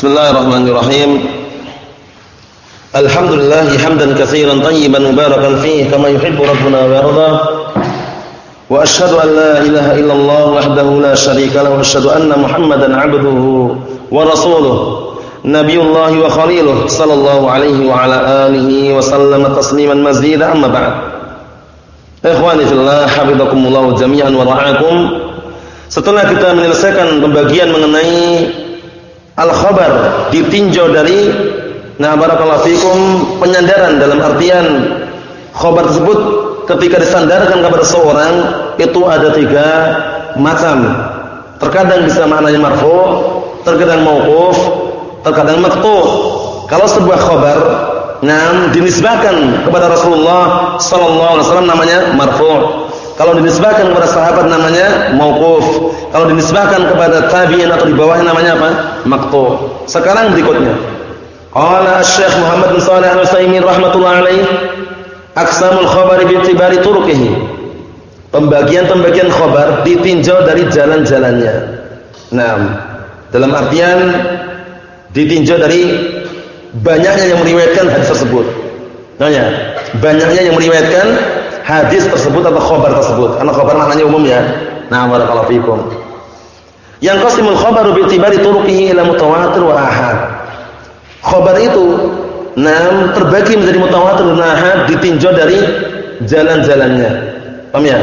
Bismillahirrahmanirrahim. Alhamdulillah hamdan katsiran tayyiban mubarakan fihi kama yuhibbu rabbuna wa yarda. Wa asyhadu an la ilaha illallah wahdahu la syarika lahu wa asyhadu anna Muhammadan 'abduhu wa rasuluh. Nabiyullah wa khaliluh sallallahu alaihi wa ala alihi wa sallama tasliman mazida amma ba'd. Ikhwani fillah, hafizakumullah jami'an wa ra'akum. Setelah kita menyelesaikan pembagian mengenai al-khabar ditinjau dari nah barakallahu fikum penyandaran dalam artian khabar tersebut ketika disandarkan kepada seorang itu ada tiga macam. Terkadang bisa maknanya marfu, terkadang mauquf, terkadang maqtu. Kalau sebuah khabar nah dinisbahkan kepada Rasulullah sallallahu alaihi wasallam namanya marfu'. Kalau dinisbahkan kepada sahabat namanya mauquf. Kalau dinisbahkan kepada tabi'in atau di bawahnya namanya apa? Maqtu. Sekarang berikutnya. Qala Syekh Muhammad bin Shalih Al-Utsaimin rahimatullah alaih, aqsamul khabari bi itibari turuqihi. Pembagian-pembagian khabar ditinjau dari jalan-jalannya. Nah, dalam artian ditinjau dari banyaknya yang meriwayatkan hadis tersebut. Nanya, banyaknya yang meriwayatkan hadis tersebut atau khabar tersebut. Karena khabar maknanya umum ya. Nah, barakallahu fikum. Yang qasimul khabaru bi itibari turuqihi ila mutawatir wa ahad. Khabar itu nam terbagi menjadi mutawatir dan ahad ditinjau dari jalan-jalannya. Paham ya?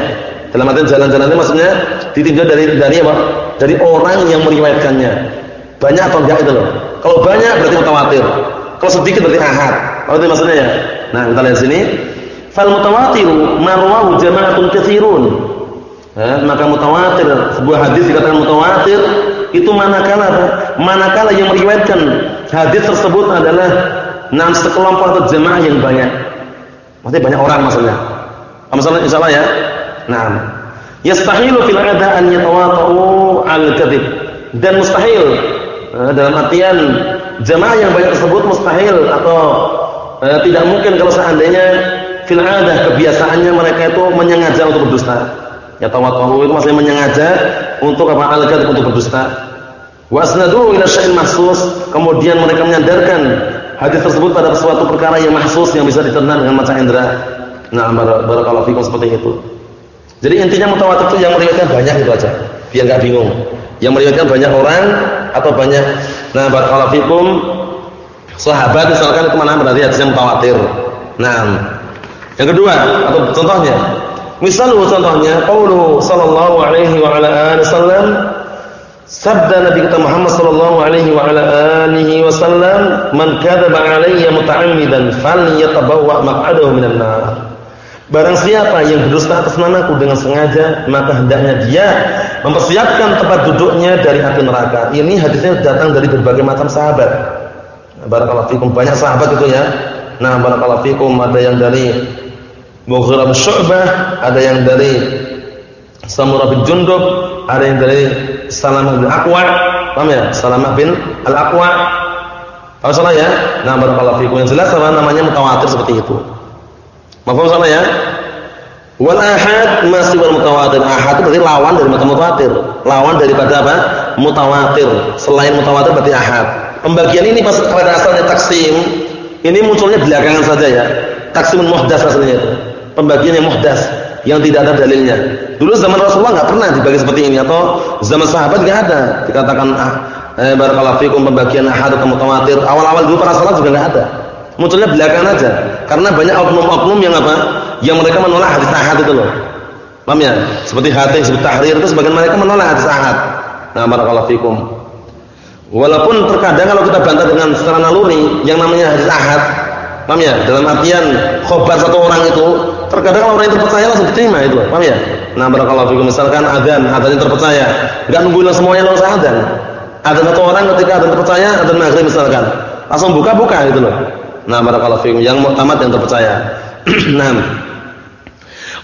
Dalam artian jalan-jalannya maksudnya ditinjau dari dari apa? Dari orang yang meriwayatkannya. Banyak atau enggak itu loh. Kalau banyak berarti mutawatir. Kalau sedikit berarti ahad. Apa itu maksudnya ya? Nah, kita lihat sini. Fal mutawatiru marwahu jama'atun katsirun. Eh, maka mutawatir sebuah hadis dikatakan mutawatir itu manakala manakala yang meriwayatkan hadis tersebut adalah enam sekelompok atau jemaah yang banyak. Maksudnya banyak orang maksudnya. Masalah insyaallah ya. Nah, yastahilu fil ada an yatawata'u al-kadzib. Dan mustahil eh, dalam artian jemaah yang banyak tersebut mustahil atau eh, tidak mungkin kalau seandainya fil adah kebiasaannya mereka itu menyengaja untuk berdusta. Ya tawattu itu maksudnya menyengaja untuk apa al untuk berdusta. Wasnadu ila syai'in mahsus, kemudian mereka menyandarkan hadis tersebut pada suatu perkara yang mahsus yang bisa dicerna dengan mata indera. Nah, barakallahu fikum seperti itu. Jadi intinya mutawatir itu yang meriwayatkan banyak itu aja, biar enggak bingung. Yang meriwayatkan banyak orang atau banyak nah barakallahu fikum sahabat misalkan ke mana berarti hadisnya mutawatir. Nah, yang kedua atau contohnya, misal contohnya qaulu sallallahu alaihi wa ala alihi wasallam sabda Nabi kita Muhammad sallallahu alaihi wa ala alihi wasallam man kadzaba alayya muta'ammidan falyatabawwa maq'adahu minan nar. Barang siapa yang berdusta atas namaku dengan sengaja, maka hendaknya dia mempersiapkan tempat duduknya dari api neraka. Ini hadisnya datang dari berbagai macam sahabat. Barakallahu fikum banyak sahabat itu ya. Nah, barakallahu fikum ada yang dari Mughirah bin Syu'bah, ada yang dari Samurah bin Jundub, ada yang dari Salamah bin Aqwa. Paham ya? Salamah bin Al-Aqwa. Paham salah ya? Nah, barakallahu fikum. Yang jelas apa namanya mutawatir seperti itu. Paham salah ya? Wal ahad masih wal mutawatir. Ahad itu berarti lawan dari mutawatir. Lawan daripada apa? Mutawatir. Selain mutawatir berarti ahad. Pembagian ini pas pada asalnya taksim, ini munculnya belakangan saja ya. Taksimun muhdas aslinya itu pembagian yang muhdas yang tidak ada dalilnya. Dulu zaman Rasulullah nggak pernah dibagi seperti ini atau zaman sahabat nggak ada dikatakan ah, eh, barakallahu fikum pembagian ahad atau mutawatir. Awal-awal dulu para sahabat juga nggak ada. Munculnya belakangan aja karena banyak oknum-oknum yang apa? Yang mereka menolak hadis ahad itu loh. Paham ya? Seperti hadis seperti tahrir itu sebagian mereka menolak hadis ahad. Nah, barakallahu fikum. Walaupun terkadang kalau kita bantah dengan secara naluri yang namanya hadis ahad, paham ya? Dalam artian khobar satu orang itu Terkadang orang yang terpercaya langsung diterima itu, paham ya? Nah, barakallahu fikum misalkan adzan, adzan yang terpercaya, enggak nungguin semuanya langsung adzan. Adzan satu orang ketika adzan terpercaya, adzan maghrib misalkan, langsung buka-buka itu loh. Nah, barakallahu fikum yang muktamad yang terpercaya. nah.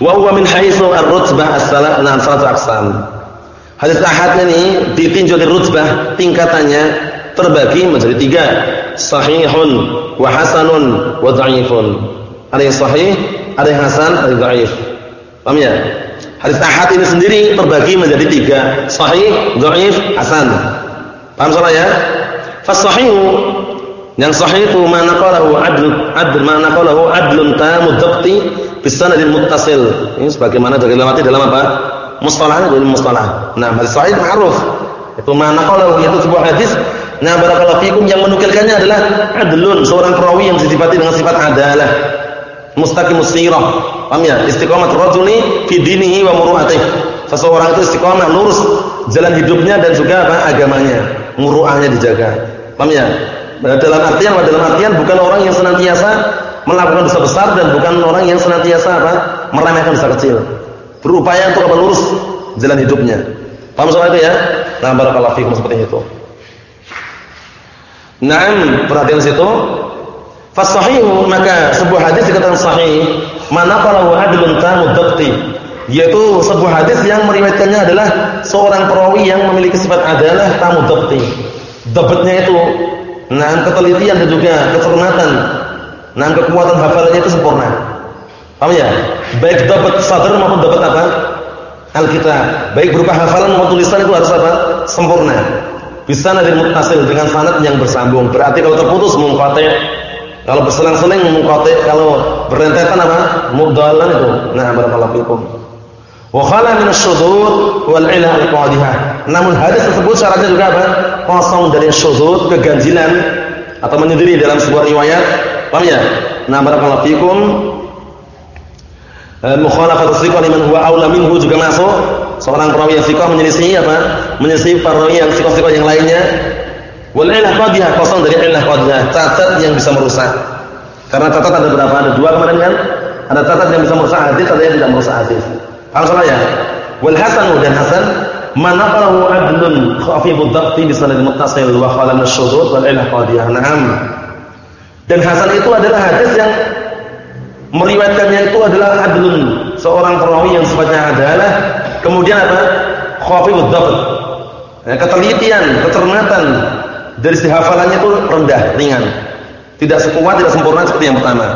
Wa huwa min haitsu ar-rutbah as-salat nah salatu aqsam. Hadis ahad ini ditinjau di rutbah tingkatannya terbagi menjadi tiga, sahihun wa hasanun wa dhaifun. Ada yang sahih, ada yang hasan, ada yang dhaif. Paham ya? Hadis ahad ini sendiri terbagi menjadi tiga, sahih, dhaif, hasan. Paham salah ya? Fasahihu yang sahih itu mana qalahu adl adl mana qalahu adlun tamu dhabti bis sanadil muttasil. Ini sebagaimana dilewati dalam apa? Mustalahnya dalam mustalah. Nah, hadis sahih ma'ruf. Itu mana qalahu itu sebuah hadis Nah, barakallahu fikum yang menukilkannya adalah adlun, seorang perawi yang disifati dengan sifat adalah. Mustaqimus sirah. Paham ya? Istiqamah rajuli fi dinihi wa muru'atihi. Seseorang itu istiqamah lurus jalan hidupnya dan juga apa? agamanya. Muru'ahnya dijaga. Paham ya? Dalam artian dalam artian bukan orang yang senantiasa melakukan dosa besar dan bukan orang yang senantiasa apa? meremehkan dosa kecil. Berupaya untuk apa? lurus jalan hidupnya. Paham soal itu ya? Nah, barakallahu fikum seperti itu. Naam, perhatian situ. Fasahihu maka sebuah hadis dikatakan sahih mana kalau adlun tamu dabti yaitu sebuah hadis yang meriwayatkannya adalah seorang perawi yang memiliki sifat adalah tamu dabti. Dabatnya itu nah ketelitian dan juga kecermatan. Nah kekuatan hafalannya itu sempurna. Paham ya? Baik dapat sadar maupun dapat apa? Alkitab. Baik berupa hafalan maupun tulisan itu harus apa? Sempurna. Bisa nanti mutasil dengan sanad yang bersambung. Berarti kalau terputus munqati'. Kalau berselang-seling munqati', kalau berentetan apa? Mudallan itu. Nah, barakallahu fikum. Wa khala min asy-syudud wal 'ilah al-qadhihah. Namun hadis tersebut syaratnya juga apa? Kosong dari syudud, keganjilan atau menyendiri dalam sebuah riwayat. Paham ya? Nah, barakallahu fikum. Eh, mukhalafatu thiqah liman huwa aula minhu juga masuk seorang perawi yang thiqah menyelisih apa? Menyelisih perawi yang thiqah-thiqah yang lainnya. Wal ilah qadhiyah kosong dari ilah qadhiyah, catat yang bisa merusak. Karena catat ada berapa? Ada dua kemarin kan? Ada catat yang bisa merusak hadis, ada yang tidak merusak hadis. Paham salah ya? Wal hasan dan hasan man naqalahu adlun khafifud dhabti bi sanad muttasil wa khala min syudud wal ilah qadhiyah. Naam. Dan hasan itu adalah hadis yang meriwayatkannya itu adalah adlun, seorang perawi yang sifatnya adalah Kemudian apa? Khafifud dhabt. Ya, ketelitian, kecermatan dari si hafalannya itu rendah, ringan. Tidak sekuat, tidak sempurna seperti yang pertama.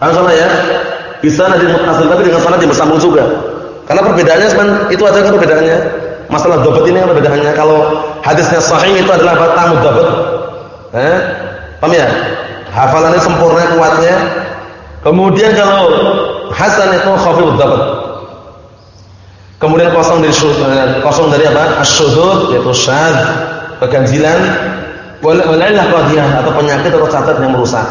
Paham salah ya? Bisa nanti mutasil tapi dengan sanad yang bersambung juga. Karena perbedaannya cuman itu aja kan perbedaannya. Masalah dhabt ini apa perbedaannya? Kalau hadisnya sahih itu adalah? Tamu dhabt. Eh? Paham ya? Hafalannya sempurna kuatnya. Kemudian kalau hasan itu khafifud dhabt. Kemudian kosong dari eh, kosong dari apa? Asyudud yaitu syadz, keganjilan, wal illah qadhiyah atau penyakit atau catat yang merusak.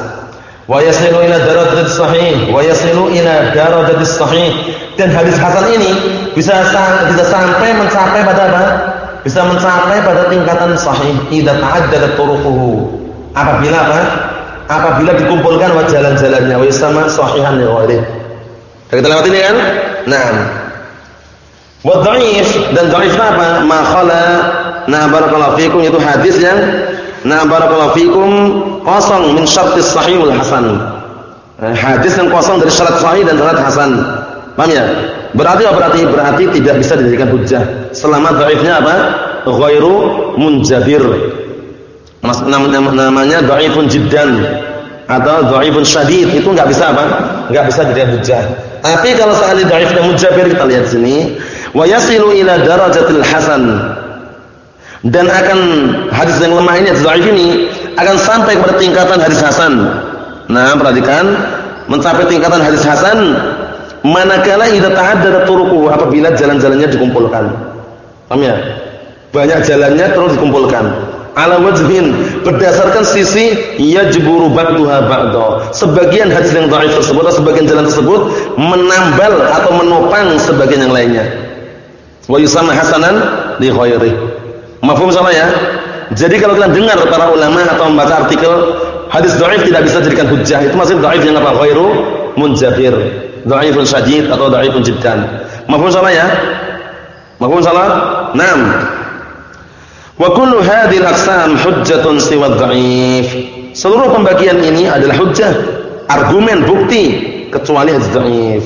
Wa yasilu ila darajat sahih, wa yasilu ila darajat sahih. Dan hadis hasan ini bisa bisa sampai mencapai pada apa? Bisa mencapai pada tingkatan sahih idza ta'addadat turuquhu. Apabila apa? Apabila dikumpulkan wa jalan-jalannya wa yasama sahihan li ghairi. Kita lewat ini kan? Nah, Wa dhaif dan dhaif apa? Ma khala na barakallahu fikum itu hadis yang na barakallahu fikum kosong min syartis sahih wal hasan. Eh, hadis yang kosong dari syarat sahih dan syarat hasan. Paham ya? Berarti apa berarti? Berarti tidak bisa dijadikan hujjah. Selama dhaifnya apa? Ghairu munjabir. namanya dhaifun jiddan atau dhaifun syadid itu enggak bisa apa? Enggak bisa dijadikan hujjah. Tapi kalau seandainya dhaifnya munjabir kita lihat sini wa yasilu ila darajatil hasan dan akan hadis yang lemah ini dhaif ini akan sampai kepada tingkatan hadis hasan. Nah, perhatikan mencapai tingkatan hadis hasan manakala idza ta'addada turuquhu apabila jalan-jalannya dikumpulkan. Paham ya? Banyak jalannya terus dikumpulkan. Ala wajhin berdasarkan sisi yajburu ba'daha ba'da. Sebagian hadis yang dhaif tersebut atau sebagian jalan tersebut menambal atau menopang sebagian yang lainnya wa yusamma hasanan li khairi. Mafhum sama ya? Jadi kalau kita dengar para ulama atau membaca artikel hadis dhaif tidak bisa dijadikan hujjah, itu masih dhaif yang apa? Khairu munjabir, dhaifun syadid atau dhaifun jiddan. Mafhum sama ya? Mafhum salah? Naam. Wa kullu hadhihi al-aqsam hujjatun siwa dhaif. Seluruh pembagian ini adalah hujjah, argumen, bukti kecuali hadis dhaif.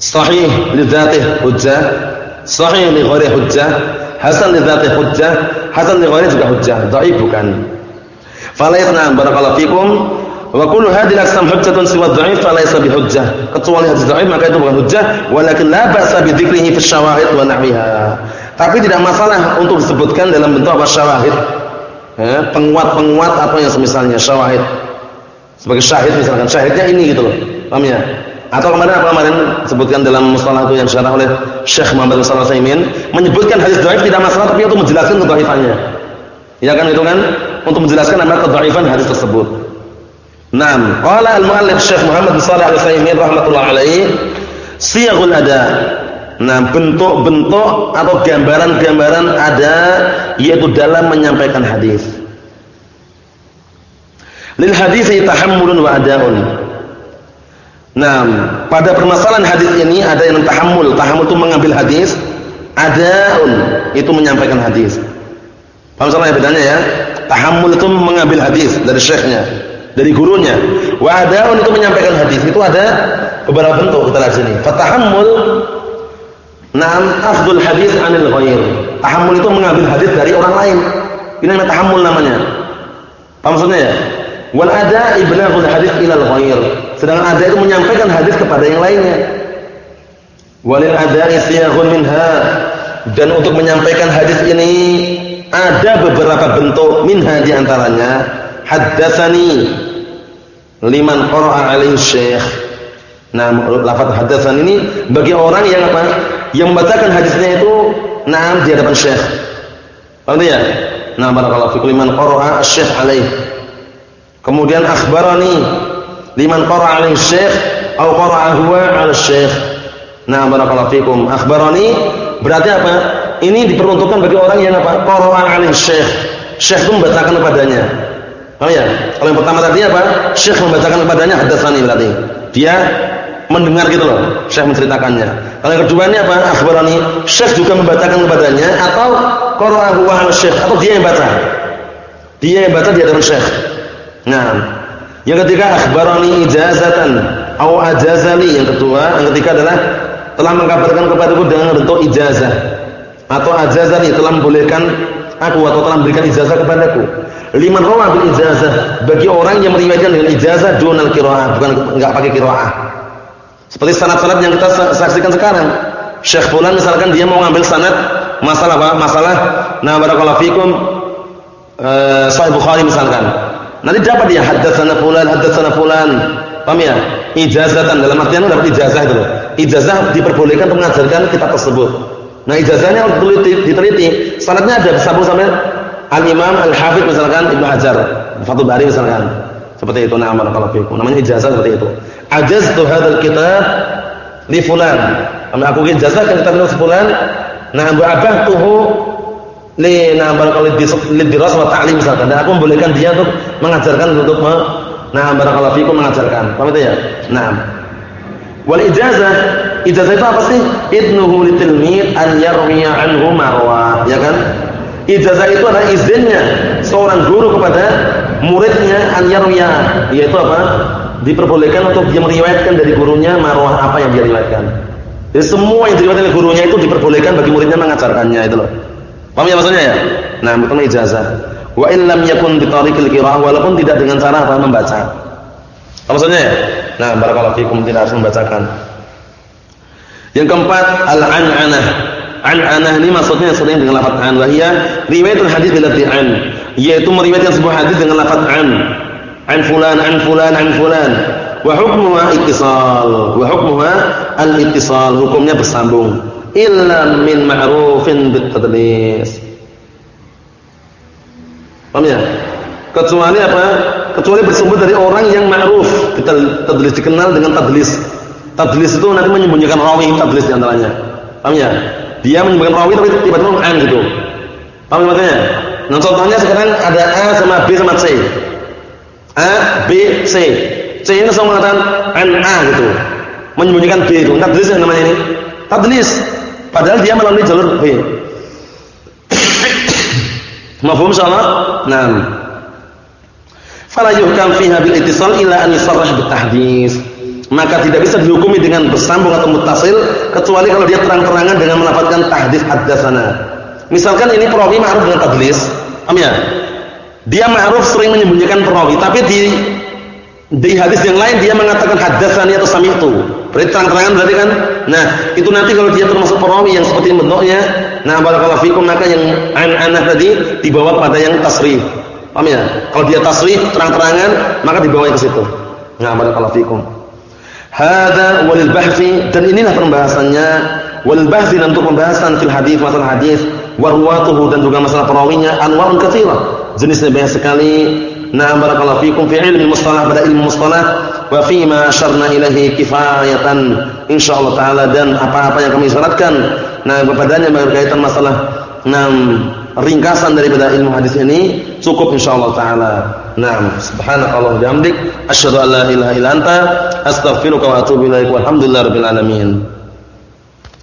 Sahih li dzatihi hujjah, Sahih li ghairi hujjah, hasan li dzati hujjah, hasan li ghairi juga hujjah, dhaif bukan. Falaisna barakallahu fikum wa kullu hadhihi al-aqsam hujjatun siwa dhaif falaysa bi hujjah. Kecuali hadis dhaif maka itu bukan hujjah, walakin la ba'sa bi dzikrihi fi syawahid wa nahwiha. Tapi tidak masalah untuk disebutkan dalam bentuk apa syawahid. Ya, penguat-penguat atau yang semisalnya syawahid. Sebagai syahid misalkan, syahidnya ini gitu loh. Paham ya? Atau kemarin apa kemarin sebutkan dalam mustalah itu yang disyarah oleh Syekh Muhammad bin Shalih menyebutkan hadis dhaif tidak masalah tapi untuk menjelaskan kedhaifannya. Ya kan itu kan untuk menjelaskan nama kedhaifan hadis tersebut. Naam, qala al-muallif Syekh Muhammad bin Shalih Al-Utsaimin rahimatullah alaihi siyaghul ada. Nah, bentuk-bentuk atau gambaran-gambaran ada yaitu dalam menyampaikan hadis. Lil hadisi tahammulun wa adaun. Nah, pada permasalahan hadis ini ada yang tahammul. Tahammul itu mengambil hadis, adaun itu menyampaikan hadis. Paham salah bedanya ya? Tahammul itu mengambil hadis dari syekhnya, dari gurunya. Wa adaun itu menyampaikan hadis. Itu ada beberapa bentuk kita lihat sini. Fatahammul Naam afdul hadis anil ghair. Tahammul itu mengambil hadis dari orang lain. Ini namanya tahammul namanya. Paham maksudnya ya? Wal ada iblaghul hadis ilal ghair. Sedangkan ada itu menyampaikan hadis kepada yang lainnya. Walil ada siyaghun minha. Dan untuk menyampaikan hadis ini ada beberapa bentuk minha di antaranya liman qara'a alaihi syekh. Nah, lafaz haddatsan ini bagi orang yang apa? Yang membacakan hadisnya itu na'am di hadapan syekh. Paham ya? Nah, barakallahu fi liman qara'a asy-syekh alaihi. Kemudian akhbarani liman qara'a alaihi syekh atau qara'a huwa 'ala syekh. Nah, barakallahu fikum. Akhbarani berarti apa? Ini diperuntukkan bagi orang yang apa? Qara'a alaihi syekh. Syekh itu membacakan kepadanya. Paham ya? Kalau yang pertama tadi apa? Syekh membacakan kepadanya hadatsani berarti. Dia mendengar gitu loh, Syekh menceritakannya. Kalau yang kedua ini apa? Akhbarani. Syekh juga membacakan kepadanya atau qara'a huwa 'ala syekh atau dia yang baca. Dia yang baca di hadapan Syekh. Nah, yang ketiga akhbarani ijazatan au ajazali. Yang kedua, yang ketiga adalah telah mengkabarkan kepadaku dengan bentuk ijazah atau ajazali telah membolehkan aku atau telah memberikan ijazah kepadaku. Liman rawa bil ijazah bagi orang yang meriwayatkan dengan ijazah dunal qiraah, bukan enggak pakai qiraah. Seperti sanad-sanad yang kita saksikan sekarang. Syekh fulan misalkan dia mau ngambil sanad masalah apa? Masalah na barakallahu fikum eh Sahih Bukhari misalkan. Nanti dapat dia haddatsana fulan, haddatsana fulan. Paham ya? Ijazatan dalam artian dapat ijazah itu loh. Ijazah diperbolehkan untuk mengajarkan kitab tersebut. Nah, ijazahnya harus diteliti. Sanadnya ada bersambung sampai Al-Imam Al-Hafidz misalkan Ibnu Hajar, Fathul Bari misalkan. Seperti itu nama barakallahu fikum. Namanya ijazah seperti itu. Ajaztu hadzal kitab li fulan. Aku ijazahkan kitab ini fulan. Nah, ba'abtuhu li nah barakallahu li diras wa ta'lim misalkan. Dan aku membolehkan dia untuk mengajarkan untuk me, nah barakallahu fikum mengajarkan. Paham itu ya? Nah wal ijazah ijazah itu apa sih? Idnuhu litilmid an yarwiya anhu marwa ya kan? Ijazah itu adalah izinnya seorang guru kepada muridnya an yarwiya yaitu apa? Diperbolehkan untuk dia meriwayatkan dari gurunya marwah apa yang dia riwayatkan. Jadi semua yang diriwayatkan oleh gurunya itu diperbolehkan bagi muridnya mengajarkannya itu loh Paham ya maksudnya ya? Nah, bukan ijazah. Wa in lam yakun bi tariqil qiraah walaupun tidak dengan cara apa membaca. Apa maksudnya ya? Nah, barakallahu fikum tidak harus membacakan. Yang keempat, al-an'anah. An'anah ini maksudnya sering dengan lafaz an wa hiya riwayatul hadis bil an, yaitu meriwayatkan sebuah hadis dengan lafaz an. An fulan, an fulan, an fulan. Wa hukmuha ittisal. Wa hukmuha al-ittisal. Hukumnya bersambung illa min ma'rufin bitadlis. Paham ya? Kecuali apa? Kecuali bersumber dari orang yang ma'ruf. Kita tadlis dikenal dengan tadlis. Tadlis itu nanti menyembunyikan rawi tadlis di antaranya. Paham ya? Dia menyembunyikan rawi tapi tiba-tiba an gitu. Paham maksudnya? Nah contohnya sekarang ada A sama B sama C. A, B, C. C ini langsung mengatakan an A gitu. Menyembunyikan B itu. Tadlis yang namanya ini. Tadlis. Padahal dia melalui jalur B. Mafhum insyaallah? Naam. Fala yuhkam fiha bil ittisal illa an yusarrah bit tahdits. Maka tidak bisa dihukumi dengan bersambung atau muttasil kecuali kalau dia terang-terangan dengan melafazkan tahdits haddatsana. Misalkan ini perawi ma'ruf dengan tadlis, paham ya? Dia ma'ruf sering menyembunyikan perawi, tapi di di hadis yang lain dia mengatakan haddatsani atau sami'tu. Berarti terang-terangan berarti kan? Nah, itu nanti kalau dia termasuk perawi yang seperti bentuknya, nah barakallahu fikum maka yang an-anah tadi dibawa pada yang tasrih. Paham ya? Kalau dia tasrih terang-terangan, maka dibawa ke situ. Nah, barakallahu fikum. Hada walil bahfi dan inilah pembahasannya wal bahfi untuk pembahasan fil hadis masalah hadis wa ruwatuhu dan juga masalah perawinya anwarun katsira. Jenisnya banyak sekali. Nah, barakallahu fikum fi ilmi mustalah pada ilmu mustalah wa fi ma asyarna ilaihi kifayatan insyaallah taala dan apa-apa yang kami syaratkan nah kepadanya berkaitan masalah enam ringkasan daripada ilmu hadis ini cukup insyaallah taala. Naam, subhanakallah bihamdik asyhadu an la ilaha illa anta astaghfiruka wa atubu ilaik. Walhamdulillahirabbil alamin.